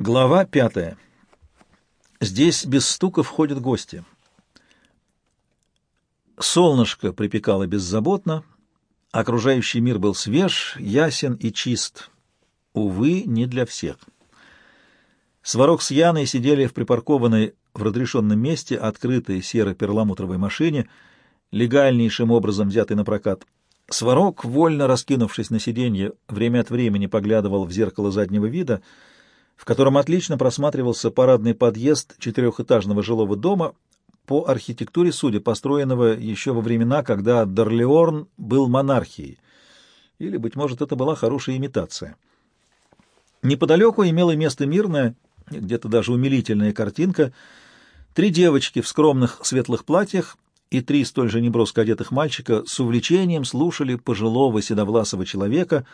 Глава пятая. Здесь без стука входят гости. Солнышко припекало беззаботно, окружающий мир был свеж, ясен и чист. Увы, не для всех. Сварог с Яной сидели в припаркованной в разрешенном месте открытой серо-перламутровой машине, легальнейшим образом взятой на прокат. Сварог, вольно раскинувшись на сиденье, время от времени поглядывал в зеркало заднего вида, в котором отлично просматривался парадный подъезд четырехэтажного жилого дома, по архитектуре, судя, построенного еще во времена, когда Дорлеорн был монархией, или, быть может, это была хорошая имитация. Неподалеку имела место мирная, где-то даже умилительная картинка, три девочки в скромных светлых платьях и три столь же неброско одетых мальчика с увлечением слушали пожилого седовласого человека,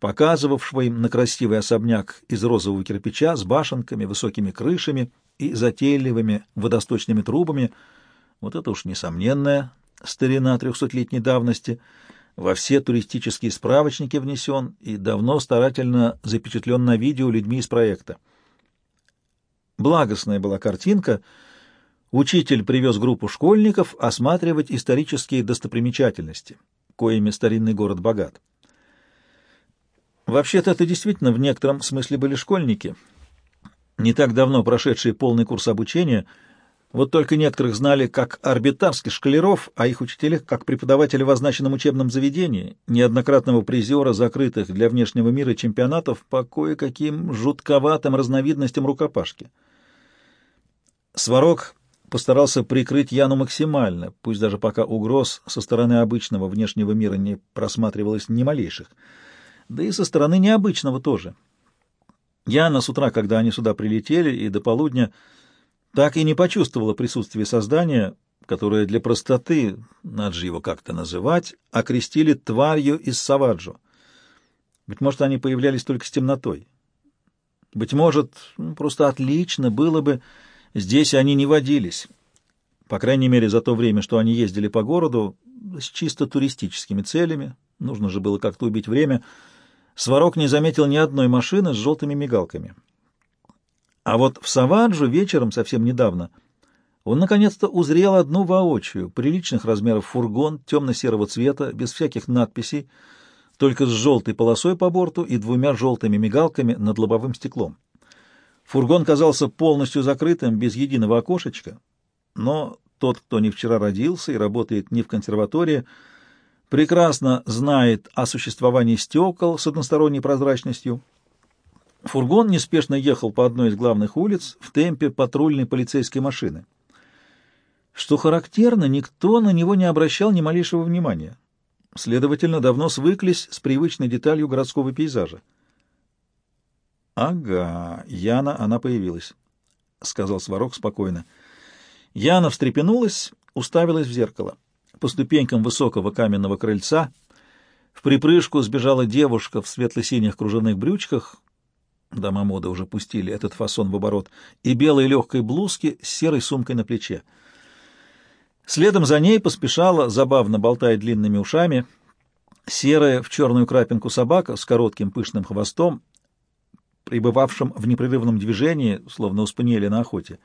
показывавшего им на красивый особняк из розового кирпича с башенками, высокими крышами и затейливыми водосточными трубами. Вот это уж несомненная старина трехсотлетней давности, во все туристические справочники внесен и давно старательно запечатлен на видео людьми из проекта. Благостная была картинка — Учитель привез группу школьников осматривать исторические достопримечательности, коими старинный город богат. Вообще-то это действительно в некотором смысле были школьники, не так давно прошедшие полный курс обучения, вот только некоторых знали как арбитарских школяров, а их учителя как преподавателя в означенном учебном заведении, неоднократного призера закрытых для внешнего мира чемпионатов по кое-каким жутковатым разновидностям рукопашки. Сварог постарался прикрыть Яну максимально, пусть даже пока угроз со стороны обычного внешнего мира не просматривалось ни малейших, да и со стороны необычного тоже. Яна с утра, когда они сюда прилетели, и до полудня, так и не почувствовала присутствие создания, которое для простоты, надо же его как-то называть, окрестили тварью из Саваджо. Быть может, они появлялись только с темнотой. Быть может, ну, просто отлично было бы Здесь они не водились, по крайней мере, за то время, что они ездили по городу с чисто туристическими целями, нужно же было как-то убить время, Сварог не заметил ни одной машины с желтыми мигалками. А вот в Саваджу вечером, совсем недавно, он наконец-то узрел одну воочию, приличных размеров фургон темно-серого цвета, без всяких надписей, только с желтой полосой по борту и двумя желтыми мигалками над лобовым стеклом. Фургон казался полностью закрытым, без единого окошечка, но тот, кто не вчера родился и работает не в консерватории, прекрасно знает о существовании стекол с односторонней прозрачностью. Фургон неспешно ехал по одной из главных улиц в темпе патрульной полицейской машины. Что характерно, никто на него не обращал ни малейшего внимания. Следовательно, давно свыклись с привычной деталью городского пейзажа. «Ага, Яна, она появилась», — сказал Сварог спокойно. Яна встрепенулась, уставилась в зеркало. По ступенькам высокого каменного крыльца в припрыжку сбежала девушка в светло-синих кружевных брючках, дома моды уже пустили этот фасон в оборот, и белой легкой блузке с серой сумкой на плече. Следом за ней поспешала, забавно болтая длинными ушами, серая в черную крапинку собака с коротким пышным хвостом пребывавшим в непрерывном движении, словно у спаниеля на охоте.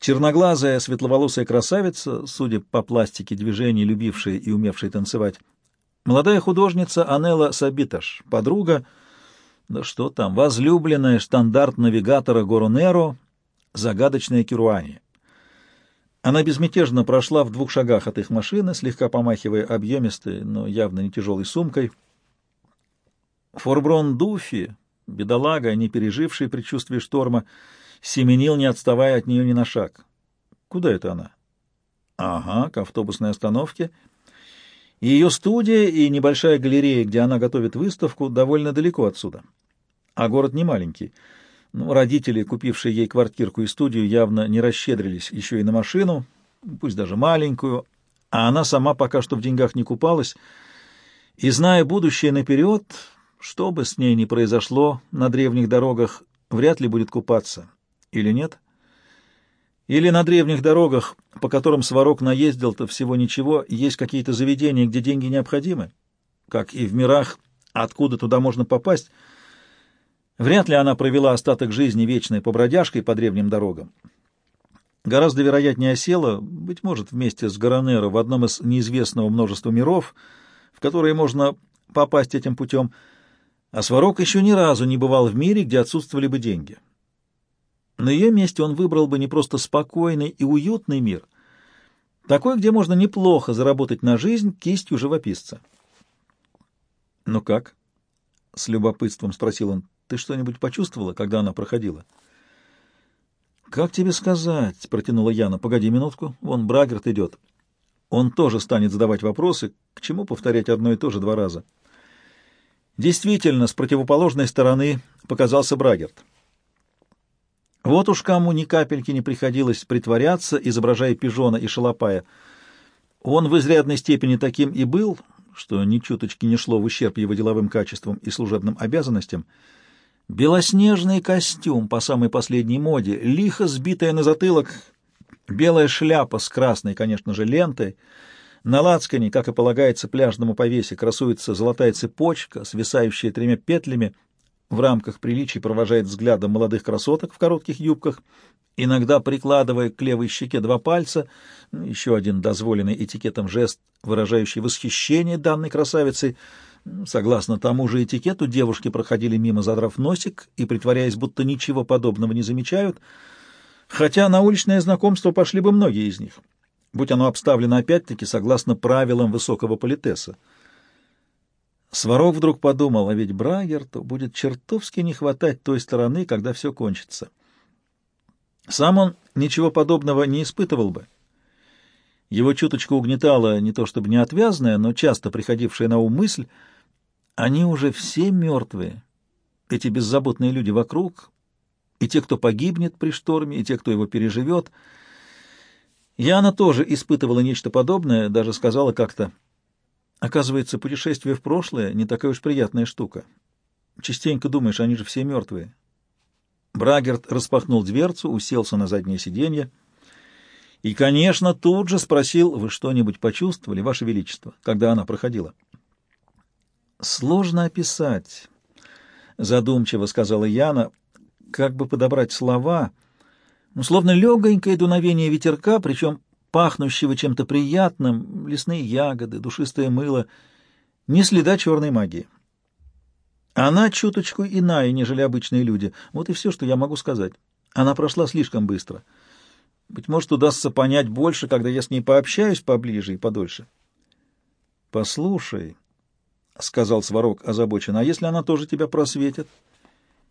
Черноглазая, светловолосая красавица, судя по пластике движений, любившая и умевшая танцевать. Молодая художница Анелла Сабиташ, подруга, да что там, возлюбленная штандарт навигатора Горонеро, загадочная Кируани. Она безмятежно прошла в двух шагах от их машины, слегка помахивая объемистой, но явно не тяжелой сумкой. Форброн Дуфи, Бедолага, не переживший предчувствие шторма, семенил, не отставая от нее ни на шаг. Куда это она? Ага, к автобусной остановке. Ее студия и небольшая галерея, где она готовит выставку, довольно далеко отсюда. А город не маленький. Ну, родители, купившие ей квартирку и студию, явно не расщедрились еще и на машину, пусть даже маленькую, а она сама пока что в деньгах не купалась, и, зная будущее наперед, что бы с ней ни произошло на древних дорогах, вряд ли будет купаться. Или нет? Или на древних дорогах, по которым Сварог наездил-то всего ничего, есть какие-то заведения, где деньги необходимы? Как и в мирах, откуда туда можно попасть? Вряд ли она провела остаток жизни вечной побродяжкой по древним дорогам. Гораздо вероятнее осела, быть может, вместе с Гаронеро в одном из неизвестного множества миров, в которые можно попасть этим путем, а Сварог еще ни разу не бывал в мире, где отсутствовали бы деньги. На ее месте он выбрал бы не просто спокойный и уютный мир, такой, где можно неплохо заработать на жизнь кистью живописца. «Ну как?» — с любопытством спросил он. «Ты что-нибудь почувствовала, когда она проходила?» «Как тебе сказать?» — протянула Яна. «Погоди минутку, вон Брагерт идет. Он тоже станет задавать вопросы, к чему повторять одно и то же два раза». Действительно, с противоположной стороны показался Брагерт. Вот уж кому ни капельки не приходилось притворяться, изображая пижона и шалопая. Он в изрядной степени таким и был, что ни чуточки не шло в ущерб его деловым качествам и служебным обязанностям. Белоснежный костюм по самой последней моде, лихо сбитая на затылок, белая шляпа с красной, конечно же, лентой, на лацкане, как и полагается пляжному повесе, красуется золотая цепочка, свисающая тремя петлями, в рамках приличий провожает взглядом молодых красоток в коротких юбках, иногда прикладывая к левой щеке два пальца, еще один дозволенный этикетом жест, выражающий восхищение данной красавицей. Согласно тому же этикету, девушки проходили мимо, задрав носик и притворяясь, будто ничего подобного не замечают, хотя на уличное знакомство пошли бы многие из них, будь оно обставлено опять-таки согласно правилам высокого политеса. Сварог вдруг подумал, а ведь Брагерту будет чертовски не хватать той стороны, когда все кончится. Сам он ничего подобного не испытывал бы. Его чуточку угнетала не то чтобы неотвязная, но часто приходившая на ум мысль, они уже все мертвые, эти беззаботные люди вокруг, и те, кто погибнет при шторме, и те, кто его переживет. Яна тоже испытывала нечто подобное, даже сказала как-то — Оказывается, путешествие в прошлое не такая уж приятная штука. Частенько думаешь, они же все мертвые. Брагерт распахнул дверцу, уселся на заднее сиденье и, конечно, тут же спросил, «Вы что-нибудь почувствовали, Ваше Величество, когда она проходила?» «Сложно описать», — задумчиво сказала Яна, — «как бы подобрать слова?» ну, словно легонькое дуновение ветерка, причем пахнущего чем-то приятным, лесные ягоды, душистое мыло, не следа черной магии. Она чуточку иная, нежели обычные люди. Вот и все, что я могу сказать. Она прошла слишком быстро. Быть может, удастся понять больше, когда я с ней пообщаюсь поближе и подольше. — Послушай, — сказал Сварог озабоченно, — а если она тоже тебя просветит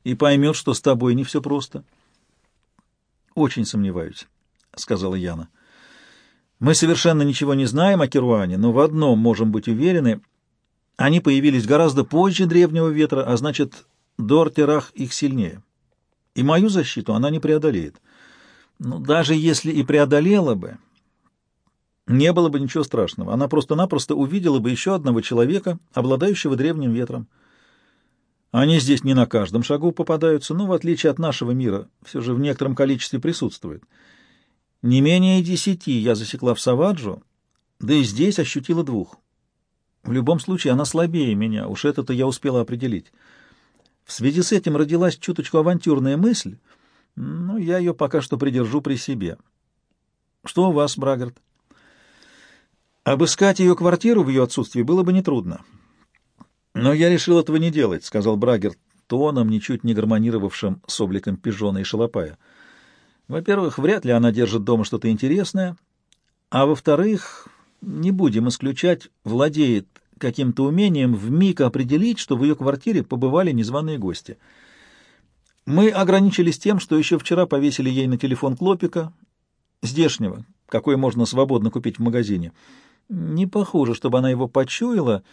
и поймет, что с тобой не все просто? — Очень сомневаюсь, — сказала Яна. — мы совершенно ничего не знаем о Керуане, но в одном можем быть уверены. Они появились гораздо позже древнего ветра, а значит, Дортерах их сильнее. И мою защиту она не преодолеет. Но даже если и преодолела бы, не было бы ничего страшного. Она просто-напросто увидела бы еще одного человека, обладающего древним ветром. Они здесь не на каждом шагу попадаются, но, в отличие от нашего мира, все же в некотором количестве присутствуют. Не менее десяти я засекла в Саваджо, да и здесь ощутила двух. В любом случае она слабее меня, уж это-то я успела определить. В связи с этим родилась чуточку авантюрная мысль, но я ее пока что придержу при себе. Что у вас, Брагард? Обыскать ее квартиру в ее отсутствии было бы нетрудно. Но я решил этого не делать, — сказал Брагерт тоном, ничуть не гармонировавшим с обликом пижона и шалопая. — во-первых, вряд ли она держит дома что-то интересное, а во-вторых, не будем исключать, владеет каким-то умением вмиг определить, что в ее квартире побывали незваные гости. Мы ограничились тем, что еще вчера повесили ей на телефон клопика, здешнего, какой можно свободно купить в магазине. Не похоже, чтобы она его почуяла.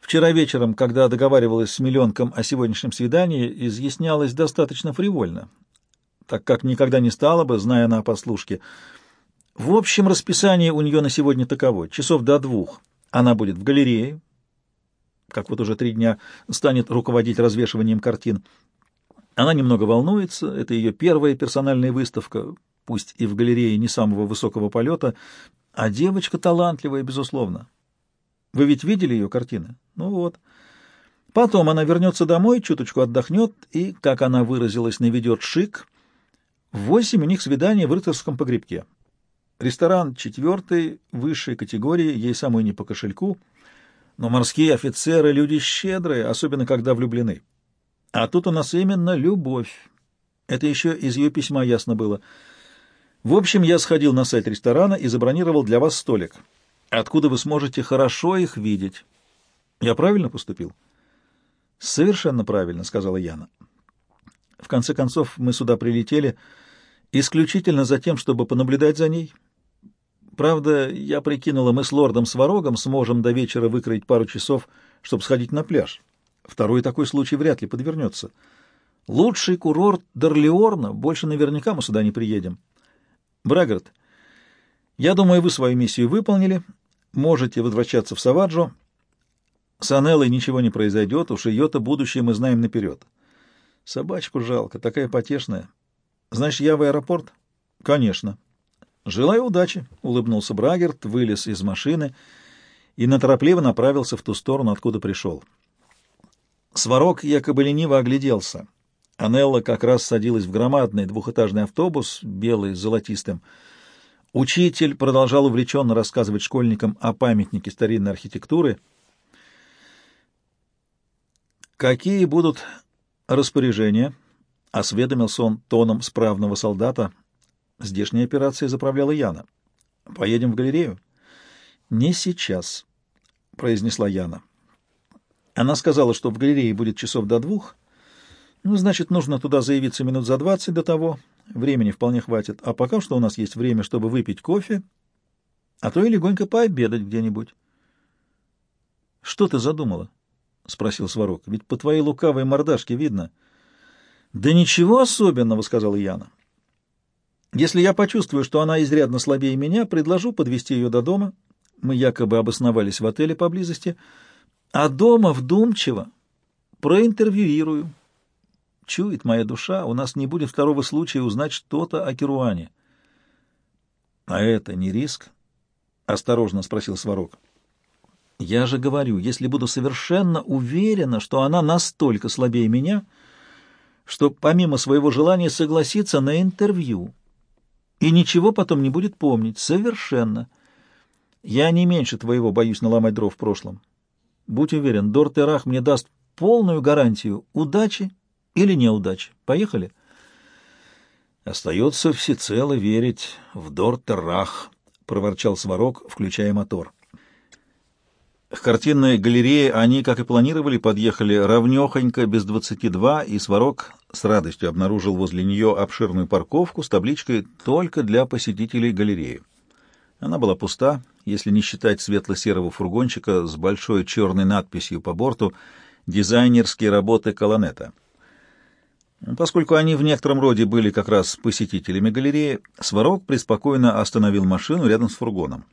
Вчера вечером, когда договаривалась с миллионком о сегодняшнем свидании, изъяснялась достаточно фривольно так как никогда не стала бы, зная она о послушке. В общем, расписание у нее на сегодня таково. Часов до двух она будет в галерее, как вот уже три дня, станет руководить развешиванием картин. Она немного волнуется, это ее первая персональная выставка, пусть и в галерее не самого высокого полета, а девочка талантливая, безусловно. Вы ведь видели ее картины? Ну вот. Потом она вернется домой, чуточку отдохнет и, как она выразилась, наведет шик. Восемь у них свидание в рыцарском погребке. Ресторан четвертой, высшей категории, ей самой не по кошельку, но морские офицеры — люди щедрые, особенно когда влюблены. А тут у нас именно любовь. Это еще из ее письма ясно было. В общем, я сходил на сайт ресторана и забронировал для вас столик, откуда вы сможете хорошо их видеть. Я правильно поступил? Совершенно правильно, сказала Яна. В конце концов, мы сюда прилетели исключительно за тем, чтобы понаблюдать за ней. Правда, я прикинула, мы с лордом Сварогом сможем до вечера выкроить пару часов, чтобы сходить на пляж. Второй такой случай вряд ли подвернется. Лучший курорт Дорлеорна, больше наверняка мы сюда не приедем. Брагард, я думаю, вы свою миссию выполнили. Можете возвращаться в Саваджо. С Анеллой ничего не произойдет, уж ее-то будущее мы знаем наперед. Собачку жалко, такая потешная. Значит, я в аэропорт? Конечно. Желаю удачи, — улыбнулся Брагерт, вылез из машины и наторопливо направился в ту сторону, откуда пришел. Сварог якобы лениво огляделся. Анелла как раз садилась в громадный двухэтажный автобус, белый с золотистым. Учитель продолжал увлеченно рассказывать школьникам о памятнике старинной архитектуры. «Какие будут распоряжения?» — осведомился он тоном справного солдата. Здешняя операция заправляла Яна. «Поедем в галерею?» «Не сейчас», — произнесла Яна. Она сказала, что в галерее будет часов до двух. Ну, значит, нужно туда заявиться минут за двадцать до того. Времени вполне хватит. А пока что у нас есть время, чтобы выпить кофе, а то и легонько пообедать где-нибудь. — Что ты задумала? — спросил Сварог. — Ведь по твоей лукавой мордашке видно. — Да ничего особенного, — сказала Яна. — Если я почувствую, что она изрядно слабее меня, предложу подвести ее до дома. Мы якобы обосновались в отеле поблизости — а дома вдумчиво проинтервьюирую. Чует моя душа, у нас не будет второго случая узнать что-то о Керуане. — А это не риск? — осторожно спросил Сварог. — Я же говорю, если буду совершенно уверена, что она настолько слабее меня, что помимо своего желания согласиться на интервью и ничего потом не будет помнить, совершенно. Я не меньше твоего боюсь наломать дров в прошлом. Будь уверен, Дортерах мне даст полную гарантию удачи или неудачи. Поехали? Остается всецело верить в Дортерах, проворчал Сварог, включая мотор. К картинной галерее они, как и планировали, подъехали ровнёхонько, без двадцати два, и Сварог с радостью обнаружил возле нее обширную парковку с табличкой «Только для посетителей галереи». Она была пуста, если не считать светло-серого фургончика с большой черной надписью по борту «Дизайнерские работы Колонета». Поскольку они в некотором роде были как раз посетителями галереи, Сварог преспокойно остановил машину рядом с фургоном.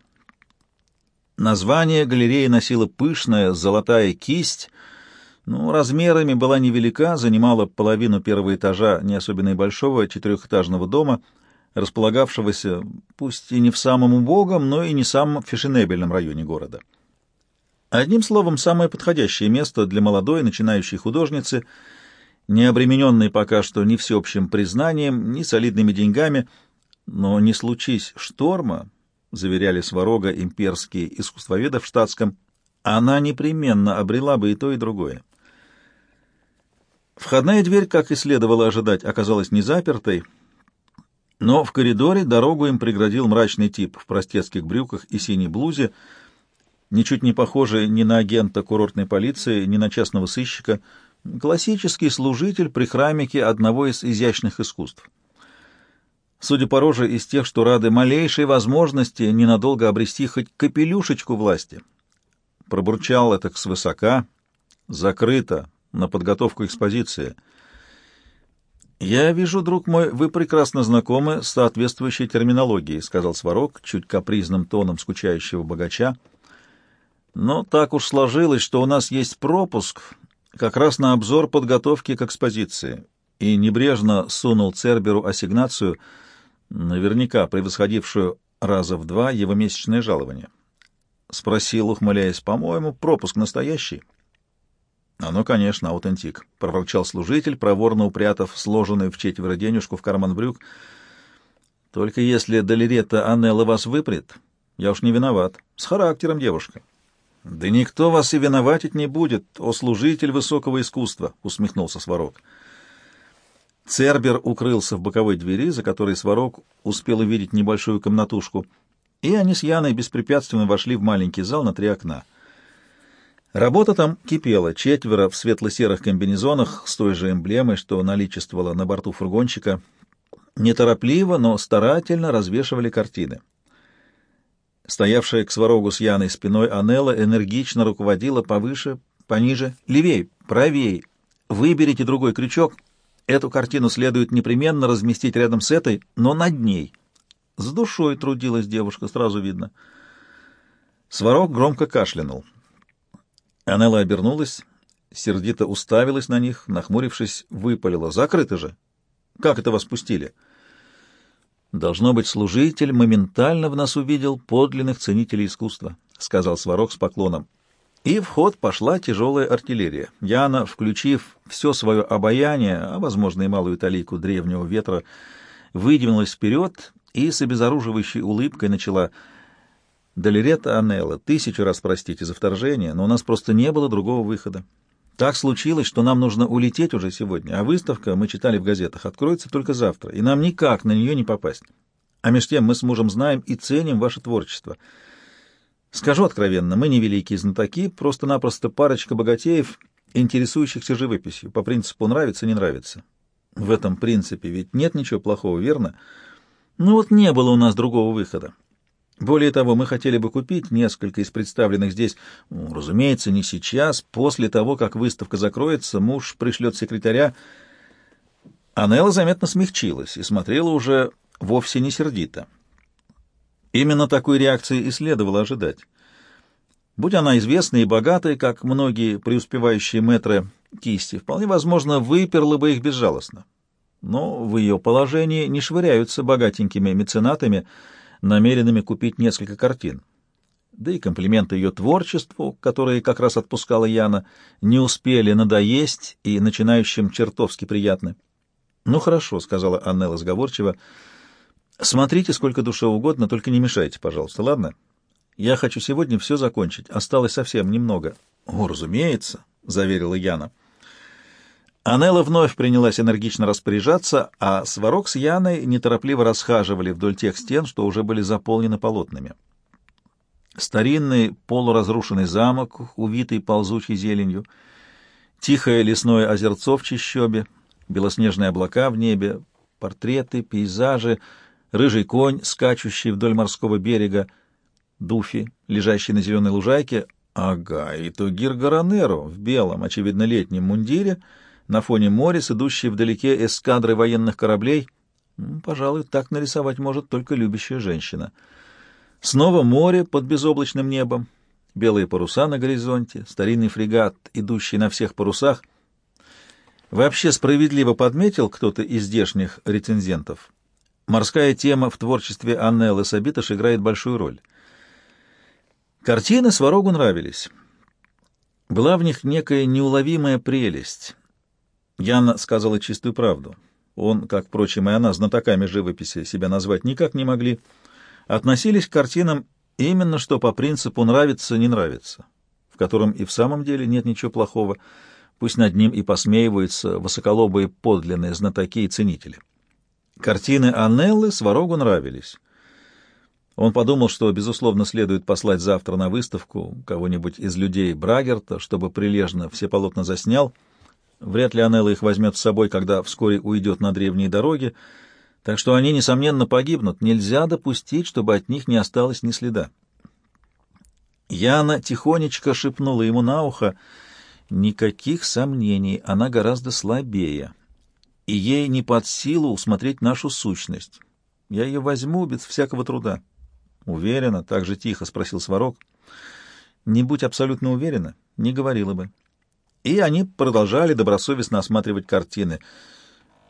Название галереи носила пышная золотая кисть, но размерами была невелика, занимала половину первого этажа не особенно и большого четырехэтажного дома — располагавшегося пусть и не в самом убогом, но и не самом фешенебельном районе города. Одним словом, самое подходящее место для молодой начинающей художницы, не обремененной пока что ни всеобщим признанием, ни солидными деньгами, но не случись шторма, заверяли Сварога имперские искусствоведы в штатском, она непременно обрела бы и то, и другое. Входная дверь, как и следовало ожидать, оказалась не запертой, но в коридоре дорогу им преградил мрачный тип в простецких брюках и синей блузе, ничуть не похожий ни на агента курортной полиции, ни на частного сыщика, классический служитель при храмике одного из изящных искусств. Судя по роже, из тех, что рады малейшей возможности ненадолго обрести хоть капелюшечку власти. Пробурчал это свысока, закрыто, на подготовку экспозиции — «Я вижу, друг мой, вы прекрасно знакомы с соответствующей терминологией», — сказал Сварог чуть капризным тоном скучающего богача. «Но так уж сложилось, что у нас есть пропуск как раз на обзор подготовки к экспозиции» и небрежно сунул Церберу ассигнацию, наверняка превосходившую раза в два его месячное жалование. Спросил, ухмыляясь, «По-моему, пропуск настоящий». Оно, конечно, аутентик, — проворчал служитель, проворно упрятав сложенную в четверо денежку в карман брюк. Только если Долерета Анелла вас выпрет, я уж не виноват. С характером девушка. — Да никто вас и виноватить не будет, о служитель высокого искусства, — усмехнулся Сварог. Цербер укрылся в боковой двери, за которой Сварог успел увидеть небольшую комнатушку, и они с Яной беспрепятственно вошли в маленький зал на три окна. Работа там кипела, четверо в светло-серых комбинезонах с той же эмблемой, что наличествовала на борту фургончика, неторопливо, но старательно развешивали картины. Стоявшая к сварогу с Яной спиной Анелла энергично руководила повыше, пониже, левей, правей. Выберите другой крючок. Эту картину следует непременно разместить рядом с этой, но над ней. С душой трудилась девушка, сразу видно. Сварог громко кашлянул. Анелла обернулась, сердито уставилась на них, нахмурившись, выпалила. «Закрыто же! Как это вас пустили?» «Должно быть, служитель моментально в нас увидел подлинных ценителей искусства», — сказал Сварог с поклоном. И в ход пошла тяжелая артиллерия. Яна, включив все свое обаяние, а, возможно, и малую талику древнего ветра, выдвинулась вперед и с обезоруживающей улыбкой начала Долерета Анелла, тысячу раз простите за вторжение, но у нас просто не было другого выхода. Так случилось, что нам нужно улететь уже сегодня, а выставка, мы читали в газетах, откроется только завтра, и нам никак на нее не попасть. А между тем мы с мужем знаем и ценим ваше творчество. Скажу откровенно, мы не великие знатоки, просто-напросто парочка богатеев, интересующихся живописью, по принципу нравится, не нравится. В этом принципе ведь нет ничего плохого, верно? Ну вот не было у нас другого выхода. Более того, мы хотели бы купить несколько из представленных здесь, ну, разумеется, не сейчас, после того, как выставка закроется, муж пришлет секретаря. Анелла заметно смягчилась и смотрела уже вовсе не сердито. Именно такой реакции и следовало ожидать. Будь она известной и богатой, как многие преуспевающие мэтры кисти, вполне возможно, выперла бы их безжалостно. Но в ее положении не швыряются богатенькими меценатами, намеренными купить несколько картин. Да и комплименты ее творчеству, которые как раз отпускала Яна, не успели надоесть и начинающим чертовски приятны. «Ну хорошо», — сказала Аннелла сговорчиво, — «смотрите сколько душе угодно, только не мешайте, пожалуйста, ладно? Я хочу сегодня все закончить, осталось совсем немного». «О, разумеется», — заверила Яна. Анелла вновь принялась энергично распоряжаться, а Сварог с Яной неторопливо расхаживали вдоль тех стен, что уже были заполнены полотнами. Старинный полуразрушенный замок, увитый ползучей зеленью, тихое лесное озерцо в чащобе, белоснежные облака в небе, портреты, пейзажи, рыжий конь, скачущий вдоль морского берега, Дуфи, лежащий на зеленой лужайке, ага, и Тугир Гаранеро в белом, очевидно, летнем мундире — на фоне моря с идущей вдалеке эскадры военных кораблей. Пожалуй, так нарисовать может только любящая женщина. Снова море под безоблачным небом, белые паруса на горизонте, старинный фрегат, идущий на всех парусах. Вообще справедливо подметил кто-то из здешних рецензентов. Морская тема в творчестве Аннеллы Сабиташ играет большую роль. Картины Сварогу нравились. Была в них некая неуловимая прелесть. Яна сказала чистую правду. Он, как, впрочем, и она, знатоками живописи себя назвать никак не могли, относились к картинам именно что по принципу «нравится, не нравится», в котором и в самом деле нет ничего плохого, пусть над ним и посмеиваются высоколобые подлинные знатоки и ценители. Картины Аннеллы Сварогу нравились. Он подумал, что, безусловно, следует послать завтра на выставку кого-нибудь из людей Брагерта, чтобы прилежно все полотна заснял — Вряд ли Анелла их возьмет с собой, когда вскоре уйдет на древние дороги, так что они, несомненно, погибнут. Нельзя допустить, чтобы от них не осталось ни следа. Яна тихонечко шепнула ему на ухо, «Никаких сомнений, она гораздо слабее, и ей не под силу усмотреть нашу сущность. Я ее возьму без всякого труда». «Уверена?» — так же тихо спросил Сварог. «Не будь абсолютно уверена, не говорила бы». И они продолжали добросовестно осматривать картины.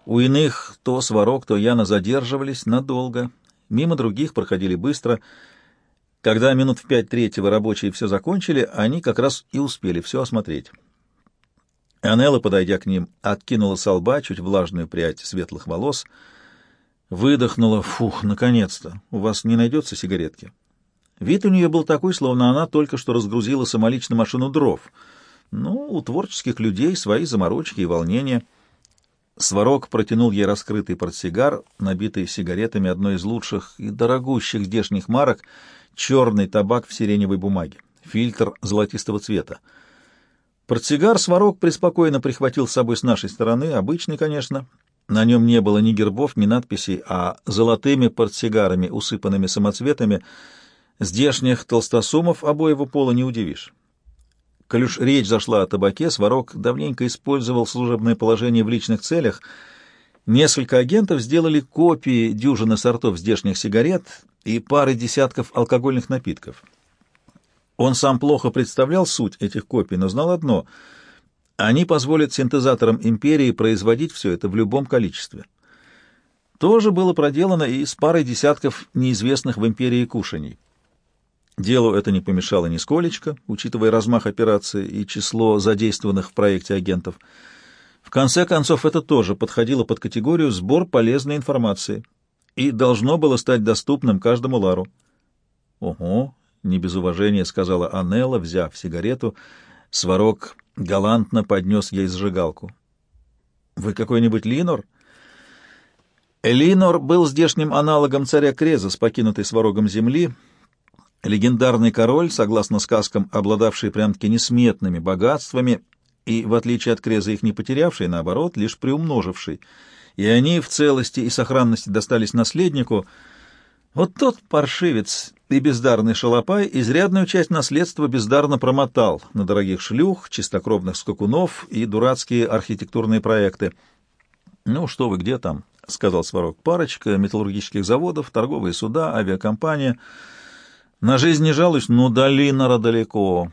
У иных то Сварог, то Яна задерживались надолго, мимо других проходили быстро. Когда минут в пять третьего рабочие все закончили, они как раз и успели все осмотреть. Анелла, подойдя к ним, откинула с лба чуть влажную прядь светлых волос, выдохнула «Фух, наконец-то! У вас не найдется сигаретки?» Вид у нее был такой, словно она только что разгрузила самолично машину дров. Ну, у творческих людей свои заморочки и волнения. Сварог протянул ей раскрытый портсигар, набитый сигаретами одной из лучших и дорогущих здешних марок, черный табак в сиреневой бумаге, фильтр золотистого цвета. Портсигар Сварог преспокойно прихватил с собой с нашей стороны, обычный, конечно. На нем не было ни гербов, ни надписей, а золотыми портсигарами, усыпанными самоцветами, здешних толстосумов обоего пола не удивишь. Коль уж речь зашла о табаке, Сварог давненько использовал служебное положение в личных целях. Несколько агентов сделали копии дюжины сортов здешних сигарет и пары десятков алкогольных напитков. Он сам плохо представлял суть этих копий, но знал одно — они позволят синтезаторам империи производить все это в любом количестве. То же было проделано и с парой десятков неизвестных в империи кушаний. Делу это не помешало нисколечко, учитывая размах операции и число задействованных в проекте агентов. В конце концов, это тоже подходило под категорию «сбор полезной информации» и должно было стать доступным каждому лару. «Ого!» — не без уважения сказала Анелла, взяв сигарету. Сварог галантно поднес ей зажигалку. «Вы какой-нибудь Линор?» Линор был здешним аналогом царя Креза с покинутой сварогом земли, легендарный король, согласно сказкам, обладавший прям-таки несметными богатствами и, в отличие от Креза, их не потерявший, наоборот, лишь приумноживший, и они в целости и сохранности достались наследнику — вот тот паршивец и бездарный шалопай изрядную часть наследства бездарно промотал на дорогих шлюх, чистокровных скакунов и дурацкие архитектурные проекты. «Ну что вы, где там?» — сказал Сварог. «Парочка металлургических заводов, торговые суда, авиакомпания. На жизнь не жалуюсь, но до Линора далеко».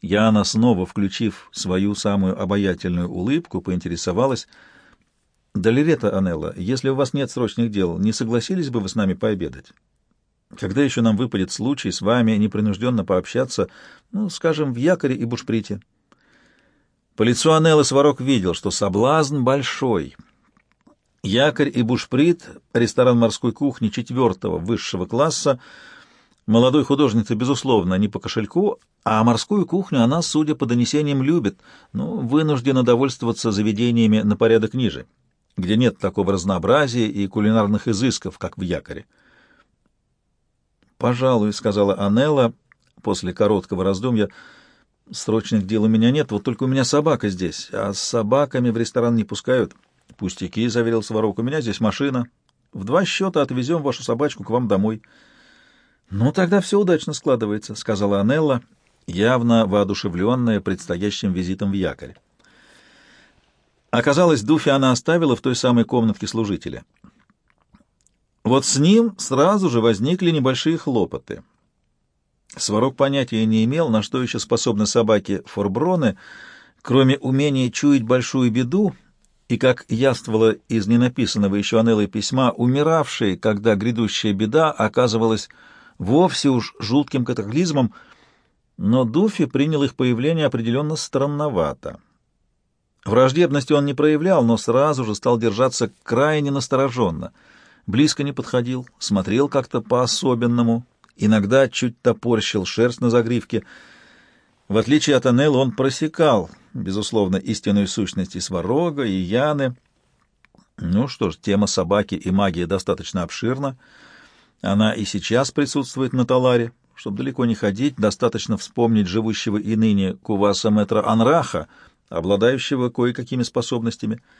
Яна, снова включив свою самую обаятельную улыбку, поинтересовалась — Долерета Анелла, если у вас нет срочных дел, не согласились бы вы с нами пообедать? Когда еще нам выпадет случай с вами непринужденно пообщаться, ну, скажем, в якоре и бушприте? По лицу Анеллы Сварог видел, что соблазн большой. Якорь и бушприт — ресторан морской кухни четвертого высшего класса. Молодой художница, безусловно, не по кошельку, а морскую кухню она, судя по донесениям, любит, но вынуждена довольствоваться заведениями на порядок ниже где нет такого разнообразия и кулинарных изысков, как в якоре. «Пожалуй», — сказала Анелла после короткого раздумья, — «срочных дел у меня нет, вот только у меня собака здесь, а с собаками в ресторан не пускают». «Пустяки», — заверил Сварог, — «у меня здесь машина. В два счета отвезем вашу собачку к вам домой». «Ну, тогда все удачно складывается», — сказала Анелла, явно воодушевленная предстоящим визитом в якорь. Оказалось, Дуфи она оставила в той самой комнатке служителя. Вот с ним сразу же возникли небольшие хлопоты. Сварог понятия не имел, на что еще способны собаки форброны, кроме умения чуять большую беду, и, как яствовало из ненаписанного еще Анеллой письма, умиравшие, когда грядущая беда оказывалась вовсе уж жутким катаклизмом, но Дуфи принял их появление определенно странновато. Враждебности он не проявлял, но сразу же стал держаться крайне настороженно. Близко не подходил, смотрел как-то по-особенному, иногда чуть топорщил шерсть на загривке. В отличие от Анелла он просекал, безусловно, истинную сущность и Сварога, и Яны. Ну что ж, тема собаки и магии достаточно обширна. Она и сейчас присутствует на Таларе. Чтобы далеко не ходить, достаточно вспомнить живущего и ныне Куваса Метра Анраха — обладающего кое-какими способностями —